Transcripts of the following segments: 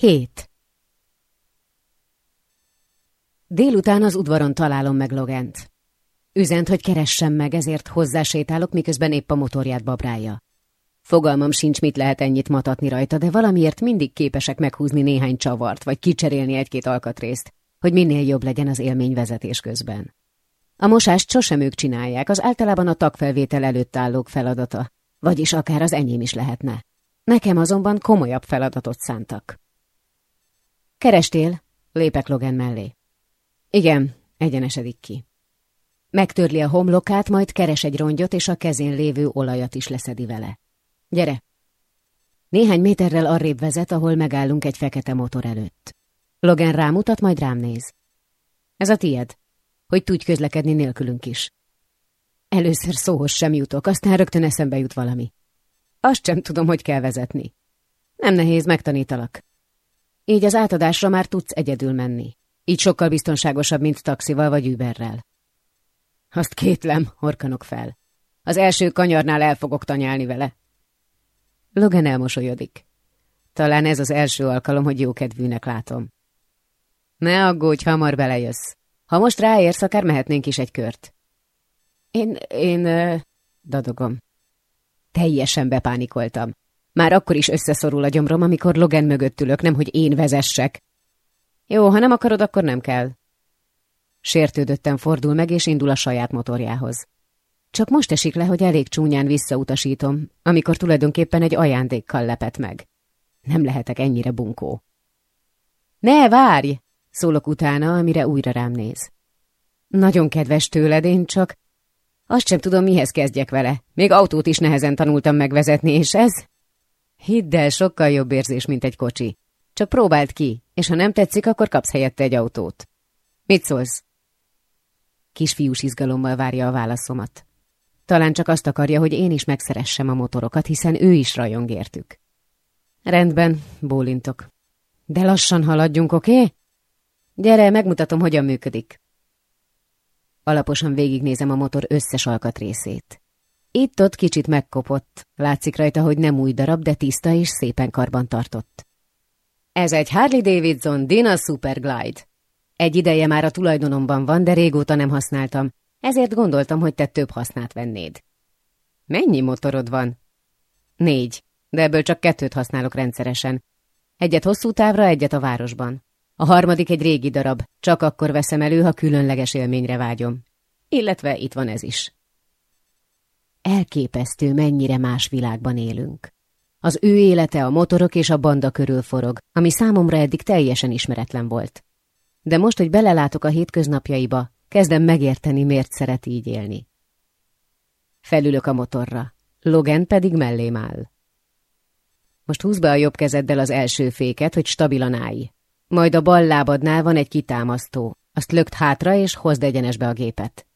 Hét. Délután az udvaron találom meg Logent. Üzent, hogy keressem meg, ezért hozzásétálok, miközben épp a motorját babrálja. Fogalmam sincs, mit lehet ennyit matatni rajta, de valamiért mindig képesek meghúzni néhány csavart, vagy kicserélni egy-két alkatrészt, hogy minél jobb legyen az élmény vezetés közben. A mosást sosem ők csinálják, az általában a tagfelvétel előtt állók feladata, vagyis akár az enyém is lehetne. Nekem azonban komolyabb feladatot szántak. Kerestél? Lépek Logan mellé. Igen, egyenesedik ki. Megtörli a homlokát, majd keres egy rongyot, és a kezén lévő olajat is leszedi vele. Gyere! Néhány méterrel arrébb vezet, ahol megállunk egy fekete motor előtt. Logan rámutat, majd rám néz. Ez a tied, hogy tudj közlekedni nélkülünk is. Először szóhoz sem jutok, aztán rögtön eszembe jut valami. Azt sem tudom, hogy kell vezetni. Nem nehéz, megtanítalak. Így az átadásra már tudsz egyedül menni. Így sokkal biztonságosabb, mint taxival vagy Uberrel. Azt kétlem, horkanok fel. Az első kanyarnál el fogok tanyálni vele. Logan elmosolyodik. Talán ez az első alkalom, hogy jókedvűnek látom. Ne aggódj, hamar belejössz. Ha most ráérsz, akár mehetnénk is egy kört. Én, én, dadogom. Teljesen bepánikoltam. Már akkor is összeszorul a gyomrom, amikor Logan mögött ülök, nem hogy én vezessek. Jó, ha nem akarod, akkor nem kell. Sértődötten fordul meg, és indul a saját motorjához. Csak most esik le, hogy elég csúnyán visszautasítom, amikor tulajdonképpen egy ajándékkal lepett meg. Nem lehetek ennyire bunkó. Ne, várj! Szólok utána, amire újra rám néz. Nagyon kedves tőled, én csak azt sem tudom, mihez kezdjek vele. Még autót is nehezen tanultam megvezetni, és ez? Hidd el, sokkal jobb érzés, mint egy kocsi. Csak próbáld ki, és ha nem tetszik, akkor kapsz helyette egy autót. Mit szólsz? Kisfiús izgalommal várja a válaszomat. Talán csak azt akarja, hogy én is megszeressem a motorokat, hiszen ő is rajong értük. Rendben, bólintok. De lassan haladjunk, oké? Okay? Gyere, megmutatom, hogyan működik. Alaposan végignézem a motor összes alkatrészét. Itt-ott kicsit megkopott, látszik rajta, hogy nem új darab, de tiszta és szépen karban tartott. Ez egy Harley Davidson Dina Superglide. Egy ideje már a tulajdonomban van, de régóta nem használtam, ezért gondoltam, hogy te több hasznát vennéd. Mennyi motorod van? Négy, de ebből csak kettőt használok rendszeresen. Egyet hosszú távra, egyet a városban. A harmadik egy régi darab, csak akkor veszem elő, ha különleges élményre vágyom. Illetve itt van ez is. Elképesztő, mennyire más világban élünk. Az ő élete a motorok és a banda körül forog, ami számomra eddig teljesen ismeretlen volt. De most, hogy belelátok a hétköznapjaiba, kezdem megérteni, miért szeret így élni. Felülök a motorra, Logan pedig mellém áll. Most húzd be a jobb kezeddel az első féket, hogy stabilan állj. Majd a bal lábadnál van egy kitámasztó. Azt lökt hátra, és hozd egyenesbe a gépet.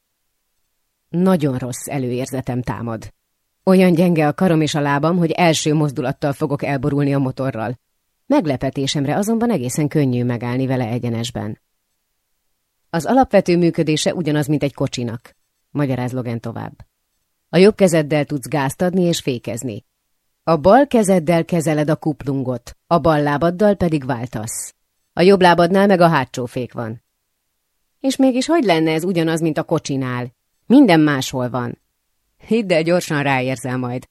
Nagyon rossz előérzetem támad. Olyan gyenge a karom és a lábam, hogy első mozdulattal fogok elborulni a motorral. Meglepetésemre azonban egészen könnyű megállni vele egyenesben. Az alapvető működése ugyanaz, mint egy kocsinak, magyaráz Logan tovább. A jobb kezeddel tudsz gázt adni és fékezni. A bal kezeddel kezeled a kuplungot, a bal lábaddal pedig váltasz. A jobb lábadnál meg a hátsó fék van. És mégis hogy lenne ez ugyanaz, mint a kocsinál? Minden máshol van. Hidd el, gyorsan ráérzel majd.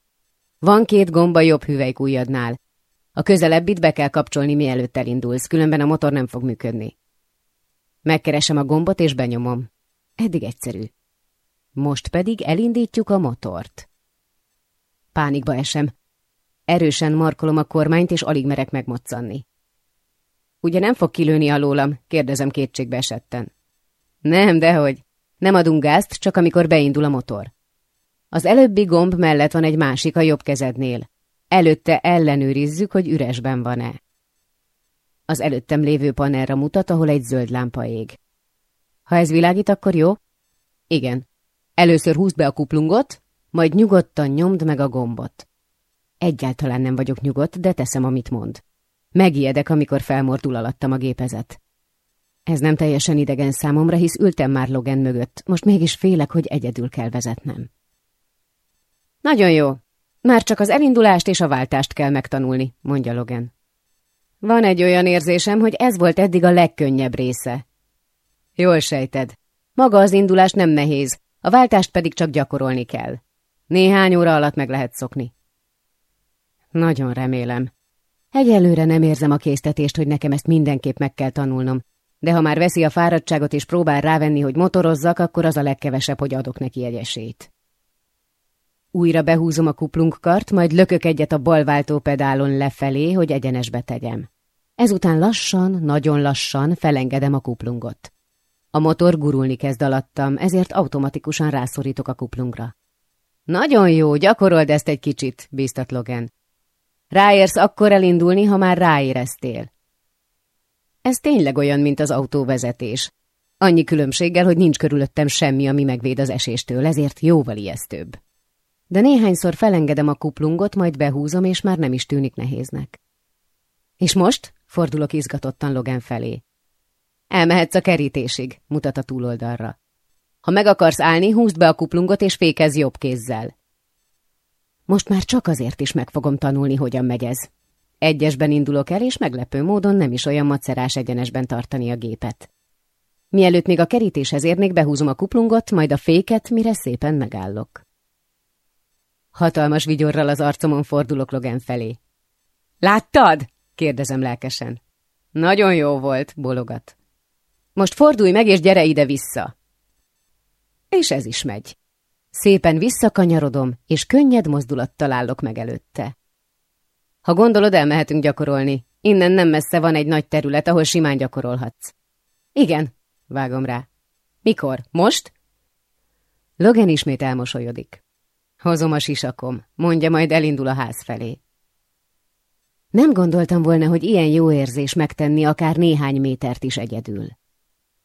Van két gomba jobb hüvelykújjadnál. A közelebbit be kell kapcsolni, mielőtt elindulsz, különben a motor nem fog működni. Megkeresem a gombot és benyomom. Eddig egyszerű. Most pedig elindítjuk a motort. Pánikba esem. Erősen markolom a kormányt, és alig merek megmoccanni. Ugye nem fog kilőni alólam? kérdezem kétségbe esetten. Nem, dehogy. Nem adunk gázt, csak amikor beindul a motor. Az előbbi gomb mellett van egy másik a jobb kezednél. Előtte ellenőrizzük, hogy üresben van-e. Az előttem lévő panelra mutat, ahol egy zöld lámpa ég. Ha ez világít, akkor jó? Igen. Először húzd be a kuplungot, majd nyugodtan nyomd meg a gombot. Egyáltalán nem vagyok nyugodt, de teszem, amit mond. Megijedek, amikor felmordul alattam a gépezet. Ez nem teljesen idegen számomra, hisz ültem már Logan mögött, most mégis félek, hogy egyedül kell vezetnem. Nagyon jó. Már csak az elindulást és a váltást kell megtanulni, mondja Logan. Van egy olyan érzésem, hogy ez volt eddig a legkönnyebb része. Jól sejted. Maga az indulás nem nehéz, a váltást pedig csak gyakorolni kell. Néhány óra alatt meg lehet szokni. Nagyon remélem. Egyelőre nem érzem a késztetést, hogy nekem ezt mindenképp meg kell tanulnom, de ha már veszi a fáradtságot és próbál rávenni, hogy motorozzak, akkor az a legkevesebb, hogy adok neki egy esélyt. Újra behúzom a kuplunkkart, majd lökök egyet a bal pedálon lefelé, hogy egyenesbe tegyem. Ezután lassan, nagyon lassan felengedem a kuplungot. A motor gurulni kezd alattam, ezért automatikusan rászorítok a kuplungra. Nagyon jó, gyakorold ezt egy kicsit, bíztat Logan. Ráérsz akkor elindulni, ha már ráéreztél. Ez tényleg olyan, mint az autóvezetés. Annyi különbséggel, hogy nincs körülöttem semmi, ami megvéd az eséstől, ezért jóval ijesztőbb. De néhányszor felengedem a kuplungot, majd behúzom, és már nem is tűnik nehéznek. És most? Fordulok izgatottan Logan felé. Elmehetsz a kerítésig, mutat a túloldalra. Ha meg akarsz állni, húzd be a kuplungot és fékezz jobb kézzel. Most már csak azért is meg fogom tanulni, hogyan megy ez. Egyesben indulok el, és meglepő módon nem is olyan macerás egyenesben tartani a gépet. Mielőtt még a kerítéshez érnék, behúzom a kuplungot, majd a féket, mire szépen megállok. Hatalmas vigyorral az arcomon fordulok Logan felé. Láttad? kérdezem lelkesen. Nagyon jó volt, bologat. Most fordulj meg, és gyere ide-vissza. És ez is megy. Szépen visszakanyarodom, és könnyed mozdulattal állok meg előtte. Ha gondolod, elmehetünk gyakorolni. Innen nem messze van egy nagy terület, ahol simán gyakorolhatsz. Igen, vágom rá. Mikor? Most? Logan ismét elmosolyodik. Hozom a sisakom, mondja, majd elindul a ház felé. Nem gondoltam volna, hogy ilyen jó érzés megtenni akár néhány métert is egyedül.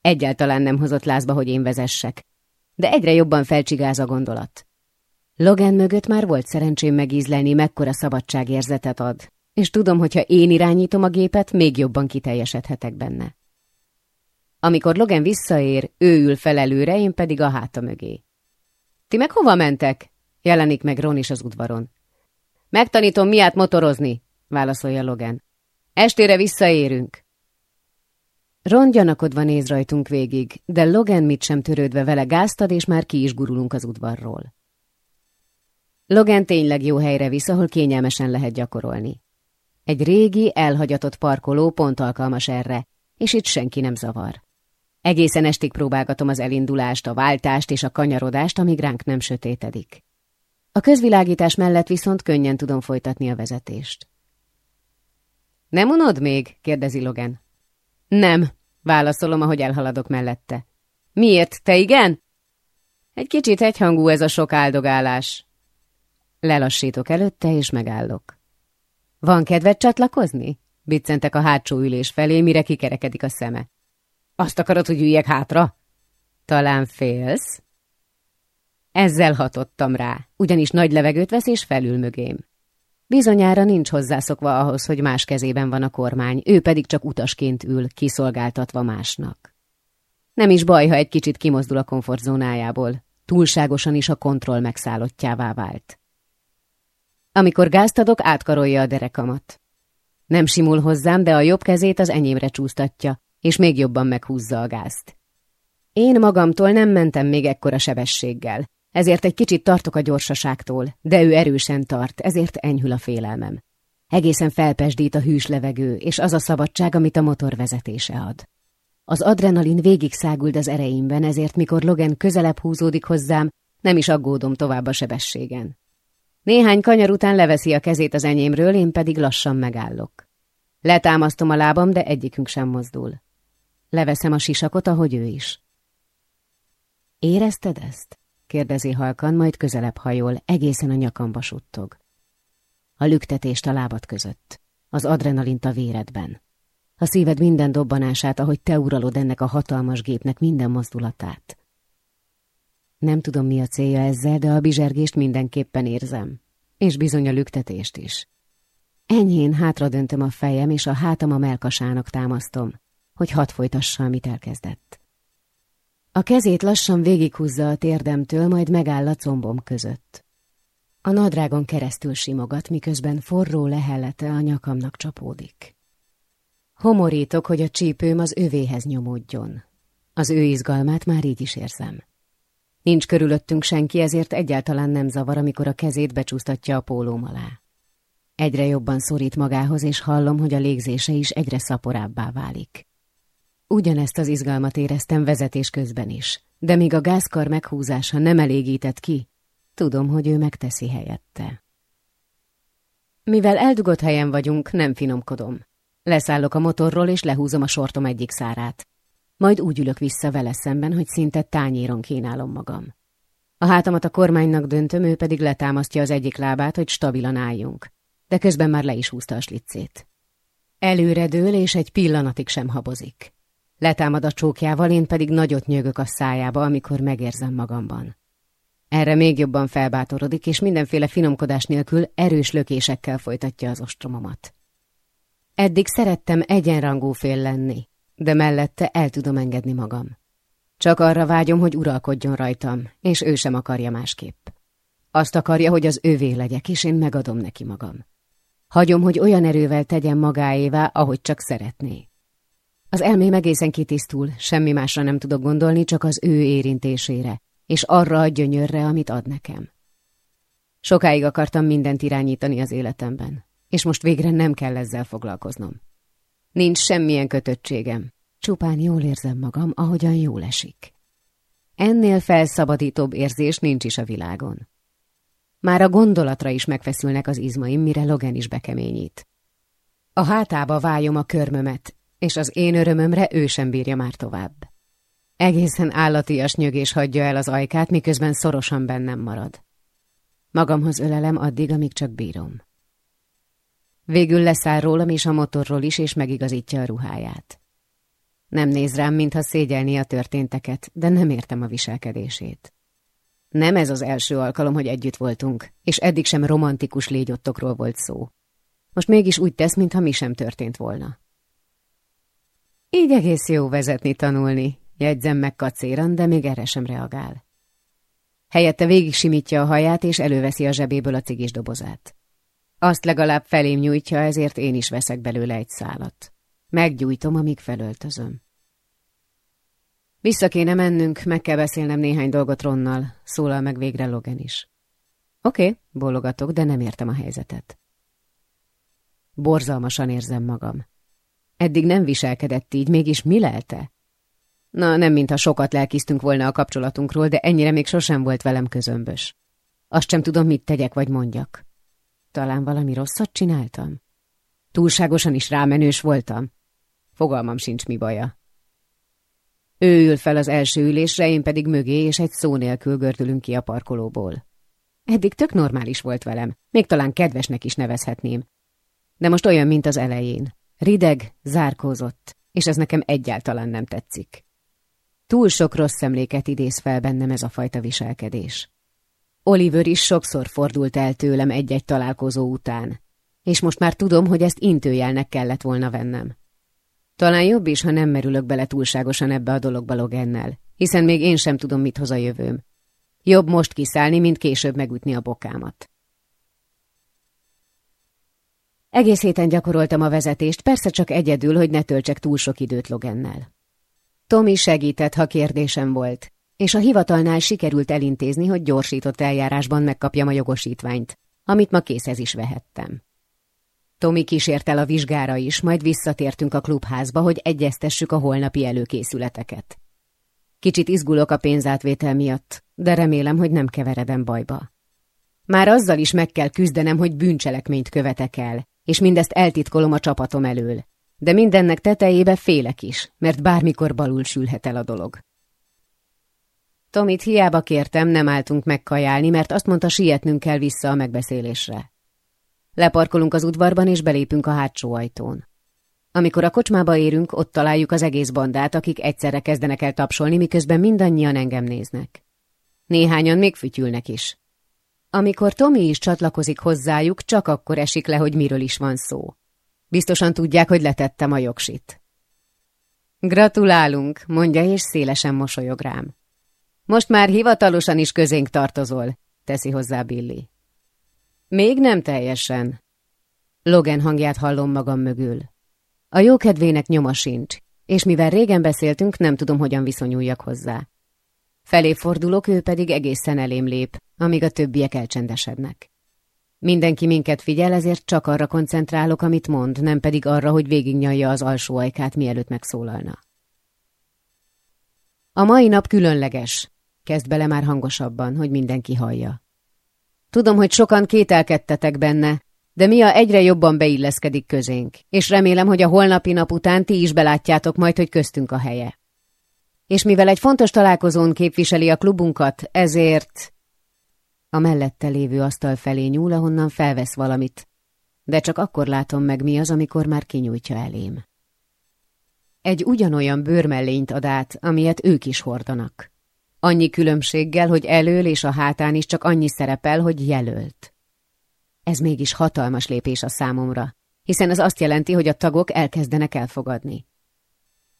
Egyáltalán nem hozott lázba, hogy én vezessek, de egyre jobban felcsigáz a gondolat. Logan mögött már volt szerencsém megízlelni, mekkora szabadságérzetet ad, és tudom, hogyha én irányítom a gépet, még jobban kiteljesedhetek benne. Amikor Logan visszaér, ő ül fel előre, én pedig a háta mögé. Ti meg hova mentek? Jelenik meg Ron is az udvaron. Megtanítom miát motorozni, válaszolja Logan. Estére visszaérünk. Ron gyanakodva néz rajtunk végig, de Logan mit sem törődve vele gáztad, és már ki is gurulunk az udvarról. Logan tényleg jó helyre visz, ahol kényelmesen lehet gyakorolni. Egy régi, elhagyatott parkoló pont alkalmas erre, és itt senki nem zavar. Egészen estig próbálgatom az elindulást, a váltást és a kanyarodást, amíg ránk nem sötétedik. A közvilágítás mellett viszont könnyen tudom folytatni a vezetést. Nem unod még? kérdezi Logan. Nem, válaszolom, ahogy elhaladok mellette. Miért, te igen? Egy kicsit egyhangú ez a sok áldogálás. Lelassítok előtte, és megállok. Van kedved csatlakozni? Biccentek a hátsó ülés felé, mire kikerekedik a szeme. Azt akarod, hogy üljek hátra? Talán félsz? Ezzel hatottam rá, ugyanis nagy levegőt vesz és felül mögém. Bizonyára nincs hozzászokva ahhoz, hogy más kezében van a kormány, ő pedig csak utasként ül, kiszolgáltatva másnak. Nem is baj, ha egy kicsit kimozdul a komfortzónájából, túlságosan is a kontroll megszállottjává vált. Amikor gázt adok, átkarolja a derekamat. Nem simul hozzám, de a jobb kezét az enyémre csúsztatja, és még jobban meghúzza a gázt. Én magamtól nem mentem még ekkora sebességgel, ezért egy kicsit tartok a gyorsaságtól, de ő erősen tart, ezért enyhül a félelmem. Egészen felpesdít a hűs levegő, és az a szabadság, amit a motor vezetése ad. Az adrenalin végig száguld az ereimben, ezért mikor Logan közelebb húzódik hozzám, nem is aggódom tovább a sebességen. Néhány kanyar után leveszi a kezét az enyémről, én pedig lassan megállok. Letámasztom a lábam, de egyikünk sem mozdul. Leveszem a sisakot, ahogy ő is. Érezted ezt? kérdezi halkan, majd közelebb hajol, egészen a nyakamba suttog. A lüktetést a lábad között, az adrenalint a véredben. A szíved minden dobbanását, ahogy te uralod ennek a hatalmas gépnek minden mozdulatát. Nem tudom, mi a célja ezzel, de a bizsergést mindenképpen érzem. És bizony a lüktetést is. Enyhén hátra döntöm a fejem, és a hátam a melkasának támasztom, hogy hadd folytassa, amit elkezdett. A kezét lassan végighúzza a térdemtől, majd megáll a combom között. A nadrágon keresztül simogat, miközben forró lehellete a nyakamnak csapódik. Homorítok, hogy a csípőm az övéhez nyomódjon. Az ő izgalmát már így is érzem. Nincs körülöttünk senki, ezért egyáltalán nem zavar, amikor a kezét becsúsztatja a pólóm alá. Egyre jobban szorít magához, és hallom, hogy a légzése is egyre szaporábbá válik. Ugyanezt az izgalmat éreztem vezetés közben is, de míg a gázkar meghúzása nem elégített ki, tudom, hogy ő megteszi helyette. Mivel eldugott helyen vagyunk, nem finomkodom. Leszállok a motorról, és lehúzom a sortom egyik szárát. Majd úgy ülök vissza vele szemben, hogy szinte tányéron kínálom magam. A hátamat a kormánynak döntöm, ő pedig letámasztja az egyik lábát, hogy stabilan álljunk. De közben már le is húzta a slicét. Előre dől, és egy pillanatig sem habozik. Letámad a csókjával, én pedig nagyot nyögök a szájába, amikor megérzem magamban. Erre még jobban felbátorodik, és mindenféle finomkodás nélkül erős lökésekkel folytatja az ostromomat. Eddig szerettem egyenrangú fél lenni, de mellette el tudom engedni magam. Csak arra vágyom, hogy uralkodjon rajtam, és ő sem akarja másképp. Azt akarja, hogy az ővé legyek, és én megadom neki magam. Hagyom, hogy olyan erővel tegyen magáévá, ahogy csak szeretné. Az elmém egészen kitisztul, semmi másra nem tudok gondolni, csak az ő érintésére, és arra a gyönyörre, amit ad nekem. Sokáig akartam mindent irányítani az életemben, és most végre nem kell ezzel foglalkoznom. Nincs semmilyen kötöttségem, csupán jól érzem magam, ahogyan jól esik. Ennél felszabadítóbb érzés nincs is a világon. Már a gondolatra is megfeszülnek az izmaim, mire Logan is bekeményít. A hátába vájom a körmömet, és az én örömömre ő sem bírja már tovább. Egészen állatias nyögés hagyja el az ajkát, miközben szorosan bennem marad. Magamhoz ölelem addig, amíg csak bírom. Végül leszáll rólam és a motorról is, és megigazítja a ruháját. Nem néz rám, mintha szégyelni a történteket, de nem értem a viselkedését. Nem ez az első alkalom, hogy együtt voltunk, és eddig sem romantikus légyottokról volt szó. Most mégis úgy tesz, mintha mi sem történt volna. Így egész jó vezetni, tanulni, jegyzem meg kacéran, de még erre sem reagál. Helyette végig simítja a haját, és előveszi a zsebéből a cigis dobozát. Azt legalább felém nyújtja, ezért én is veszek belőle egy szálat. Meggyújtom, amíg felöltözöm. Vissza kéne mennünk, meg kell beszélnem néhány dolgot Ronnal, szólal meg végre Logan is. Oké, okay, bólogatok, de nem értem a helyzetet. Borzalmasan érzem magam. Eddig nem viselkedett így, mégis mi lelte? Na, nem mintha sokat lelkiztünk volna a kapcsolatunkról, de ennyire még sosem volt velem közömbös. Azt sem tudom, mit tegyek vagy mondjak. Talán valami rosszat csináltam? Túlságosan is rámenős voltam? Fogalmam sincs, mi baja. Ő ül fel az első ülésre, én pedig mögé, és egy szó nélkül gördülünk ki a parkolóból. Eddig tök normális volt velem, még talán kedvesnek is nevezhetném. De most olyan, mint az elején. Rideg, zárkózott, és ez nekem egyáltalán nem tetszik. Túl sok rossz emléket idéz fel bennem ez a fajta viselkedés. Oliver is sokszor fordult el tőlem egy-egy találkozó után, és most már tudom, hogy ezt intőjelnek kellett volna vennem. Talán jobb is, ha nem merülök bele túlságosan ebbe a dologba Logennel, hiszen még én sem tudom, mit hoz a jövőm. Jobb most kiszállni, mint később megütni a bokámat. Egész héten gyakoroltam a vezetést, persze csak egyedül, hogy ne töltsek túl sok időt Logennel. Tomi segített, ha kérdésem volt, és a hivatalnál sikerült elintézni, hogy gyorsított eljárásban megkapjam a jogosítványt, amit ma készhez is vehettem. Tomi kísért el a vizsgára is, majd visszatértünk a klubházba, hogy egyeztessük a holnapi előkészületeket. Kicsit izgulok a pénzátvétel miatt, de remélem, hogy nem keveredem bajba. Már azzal is meg kell küzdenem, hogy bűncselekményt követek el, és mindezt eltitkolom a csapatom elől. De mindennek tetejébe félek is, mert bármikor balul sülhet el a dolog. Tomit hiába kértem, nem álltunk megkajálni, mert azt mondta, sietnünk kell vissza a megbeszélésre. Leparkolunk az udvarban, és belépünk a hátsó ajtón. Amikor a kocsmába érünk, ott találjuk az egész bandát, akik egyszerre kezdenek el tapsolni, miközben mindannyian engem néznek. Néhányan még fütyülnek is. Amikor Tomi is csatlakozik hozzájuk, csak akkor esik le, hogy miről is van szó. Biztosan tudják, hogy letettem a jogsit. Gratulálunk, mondja, és szélesen mosolyog rám. Most már hivatalosan is közénk tartozol, teszi hozzá Billy. Még nem teljesen. Logan hangját hallom magam mögül. A jókedvének nyoma sincs, és mivel régen beszéltünk, nem tudom, hogyan viszonyuljak hozzá. Felé fordulok, ő pedig egészen elém lép, amíg a többiek elcsendesednek. Mindenki minket figyel, ezért csak arra koncentrálok, amit mond, nem pedig arra, hogy végignyalja az alsó ajkát, mielőtt megszólalna. A mai nap különleges, kezd bele már hangosabban, hogy mindenki hallja. Tudom, hogy sokan kételkedtetek benne, de Mia egyre jobban beilleszkedik közénk, és remélem, hogy a holnapi nap után ti is belátjátok majd, hogy köztünk a helye. És mivel egy fontos találkozón képviseli a klubunkat, ezért... A mellette lévő asztal felé nyúl, ahonnan felvesz valamit, de csak akkor látom meg mi az, amikor már kinyújtja elém. Egy ugyanolyan bőrmellényt ad át, amilyet ők is hordanak. Annyi különbséggel, hogy elől és a hátán is csak annyi szerepel, hogy jelölt. Ez mégis hatalmas lépés a számomra, hiszen ez azt jelenti, hogy a tagok elkezdenek elfogadni.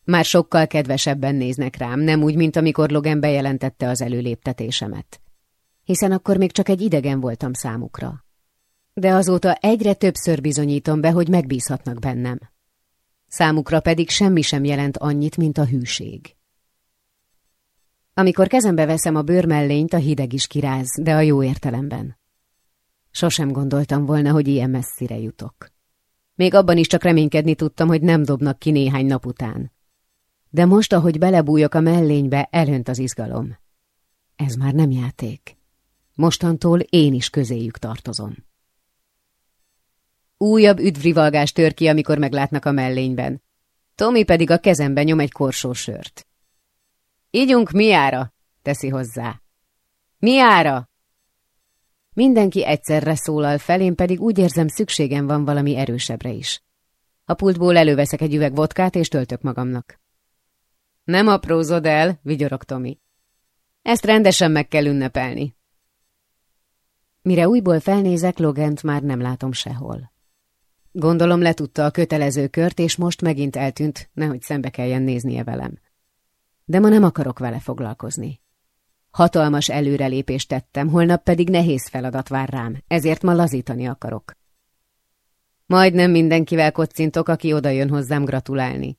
Már sokkal kedvesebben néznek rám, nem úgy, mint amikor Logan bejelentette az előléptetésemet. Hiszen akkor még csak egy idegen voltam számukra. De azóta egyre többször bizonyítom be, hogy megbízhatnak bennem. Számukra pedig semmi sem jelent annyit, mint a hűség. Amikor kezembe veszem a bőrmellényt, a hideg is kiráz, de a jó értelemben. Sosem gondoltam volna, hogy ilyen messzire jutok. Még abban is csak reménykedni tudtam, hogy nem dobnak ki néhány nap után. De most, ahogy belebújok a mellénybe, elönt az izgalom. Ez már nem játék. Mostantól én is közéjük tartozom. Újabb üdvrivalgás tör ki, amikor meglátnak a mellényben. Tomi pedig a kezembe nyom egy korsó sört. Ígyunk miára, teszi hozzá. Miára? Mindenki egyszerre szólal fel, én pedig úgy érzem, szükségem van valami erősebbre is. A pultból előveszek egy üveg vodkát, és töltök magamnak. Nem aprózod el, vigyorog Tomi. Ezt rendesen meg kell ünnepelni. Mire újból felnézek, Logent már nem látom sehol. Gondolom letudta a kötelező kört, és most megint eltűnt, nehogy szembe kelljen néznie velem. De ma nem akarok vele foglalkozni. Hatalmas előrelépést tettem, holnap pedig nehéz feladat vár rám, ezért ma lazítani akarok. Majdnem mindenkivel kocintok, aki odajön hozzám gratulálni.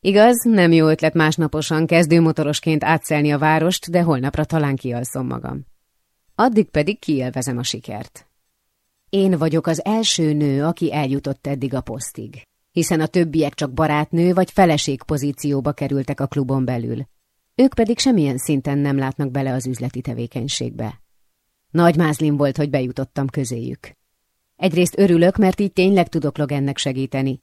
Igaz, nem jó ötlet másnaposan kezdőmotorosként átszelni a várost, de holnapra talán kialszom magam. Addig pedig kielvezem a sikert. Én vagyok az első nő, aki eljutott eddig a posztig, hiszen a többiek csak barátnő vagy feleség pozícióba kerültek a klubon belül. Ők pedig semmilyen szinten nem látnak bele az üzleti tevékenységbe. Nagy mázlim volt, hogy bejutottam közéjük. Egyrészt örülök, mert így tényleg tudok Logannek segíteni.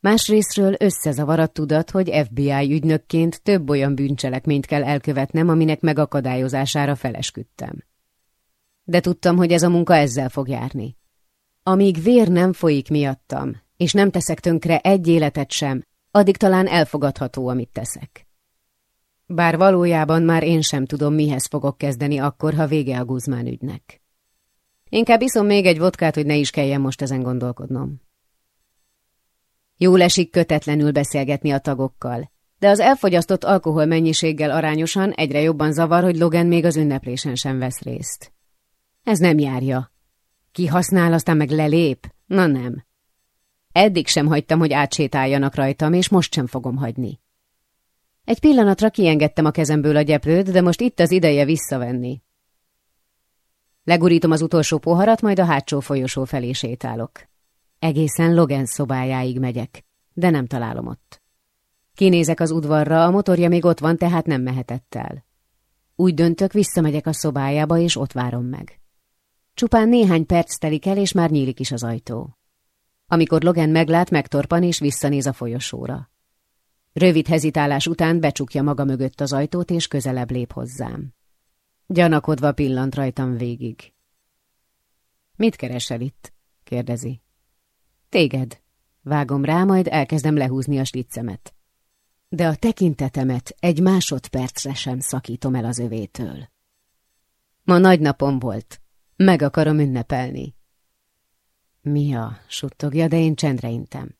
Másrésztről összezavar a tudat, hogy FBI ügynökként több olyan bűncselekményt kell elkövetnem, aminek megakadályozására felesküdtem. De tudtam, hogy ez a munka ezzel fog járni. Amíg vér nem folyik miattam, és nem teszek tönkre egy életet sem, addig talán elfogadható, amit teszek. Bár valójában már én sem tudom, mihez fogok kezdeni akkor, ha vége a Guzmán ügynek. Inkább iszom még egy vodkát, hogy ne is kelljen most ezen gondolkodnom. Jól esik kötetlenül beszélgetni a tagokkal, de az elfogyasztott alkohol mennyiséggel arányosan egyre jobban zavar, hogy Logan még az ünneplésen sem vesz részt. Ez nem járja. Ki használ, aztán meg lelép? Na nem. Eddig sem hagytam, hogy átsétáljanak rajtam, és most sem fogom hagyni. Egy pillanatra kiengedtem a kezemből a gyeplőt, de most itt az ideje visszavenni. Legurítom az utolsó poharat, majd a hátsó folyosó felé sétálok. Egészen Logan szobájáig megyek, de nem találom ott. Kinézek az udvarra, a motorja még ott van, tehát nem mehetett el. Úgy döntök, visszamegyek a szobájába, és ott várom meg. Csupán néhány perc telik el, és már nyílik is az ajtó. Amikor Logan meglát, megtorpan és visszanéz a folyosóra. Rövid hezitálás után becsukja maga mögött az ajtót, és közelebb lép hozzám. Gyanakodva pillant rajtam végig. Mit keresel itt? kérdezi. Téged. Vágom rá, majd elkezdem lehúzni a sliccemet. De a tekintetemet egy másodpercre sem szakítom el az övétől. Ma nagy napom volt. Meg akarom ünnepelni. Mia, suttogja, de én csendre intem.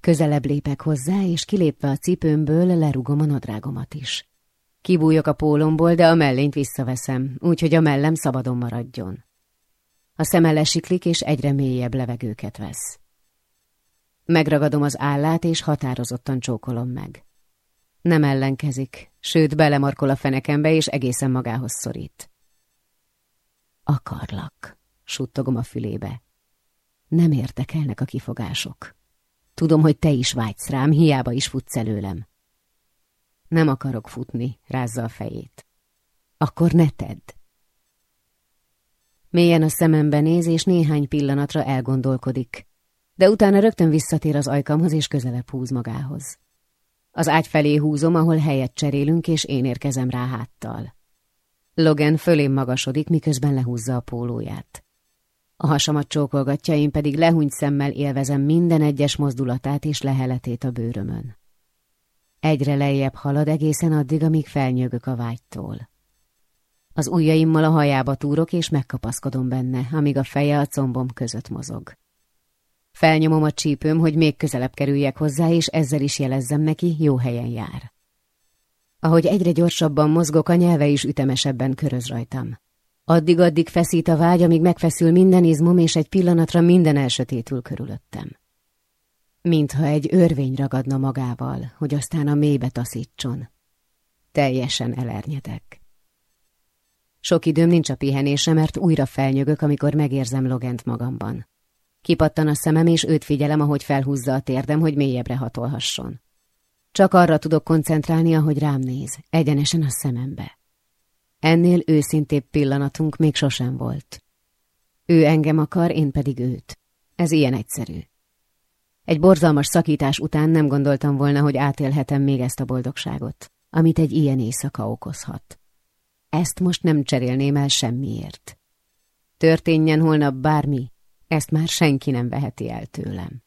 Közelebb lépek hozzá, és kilépve a cipőmből lerugom a nadrágomat is. Kibújok a pólomból, de a mellényt visszaveszem, úgyhogy a mellem szabadon maradjon. A szeme lesiklik, és egyre mélyebb levegőket vesz. Megragadom az állát, és határozottan csókolom meg. Nem ellenkezik, sőt belemarkol a fenekembe, és egészen magához szorít. Akarlak, suttogom a fülébe. Nem értekelnek a kifogások. Tudom, hogy te is vágysz rám, hiába is futsz előlem. Nem akarok futni, rázza a fejét. Akkor ne tedd. Mélyen a szemembe néz, és néhány pillanatra elgondolkodik, de utána rögtön visszatér az ajkamhoz, és közelebb húz magához. Az ágy felé húzom, ahol helyet cserélünk, és én érkezem rá háttal. Logan fölém magasodik, miközben lehúzza a pólóját. A hasamat csókolgatja, én pedig lehúnyt szemmel élvezem minden egyes mozdulatát és leheletét a bőrömön. Egyre lejjebb halad egészen addig, amíg felnyögök a vágytól. Az ujjaimmal a hajába túrok, és megkapaszkodom benne, amíg a feje a combom között mozog. Felnyomom a csípőm, hogy még közelebb kerüljek hozzá, és ezzel is jelezzem neki, jó helyen jár. Ahogy egyre gyorsabban mozgok, a nyelve is ütemesebben köröz rajtam. Addig-addig feszít a vágy, amíg megfeszül minden izmom, és egy pillanatra minden elsötétül körülöttem. Mintha egy örvény ragadna magával, hogy aztán a mélybe taszítson. Teljesen elernyedek. Sok időm nincs a pihenése, mert újra felnyögök, amikor megérzem Logent magamban. Kipattan a szemem, és őt figyelem, ahogy felhúzza a térdem, hogy mélyebbre hatolhasson. Csak arra tudok koncentrálni, ahogy rám néz, egyenesen a szemembe. Ennél őszintébb pillanatunk még sosem volt. Ő engem akar, én pedig őt. Ez ilyen egyszerű. Egy borzalmas szakítás után nem gondoltam volna, hogy átélhetem még ezt a boldogságot, amit egy ilyen éjszaka okozhat. Ezt most nem cserélném el semmiért. Történjen holnap bármi, ezt már senki nem veheti el tőlem.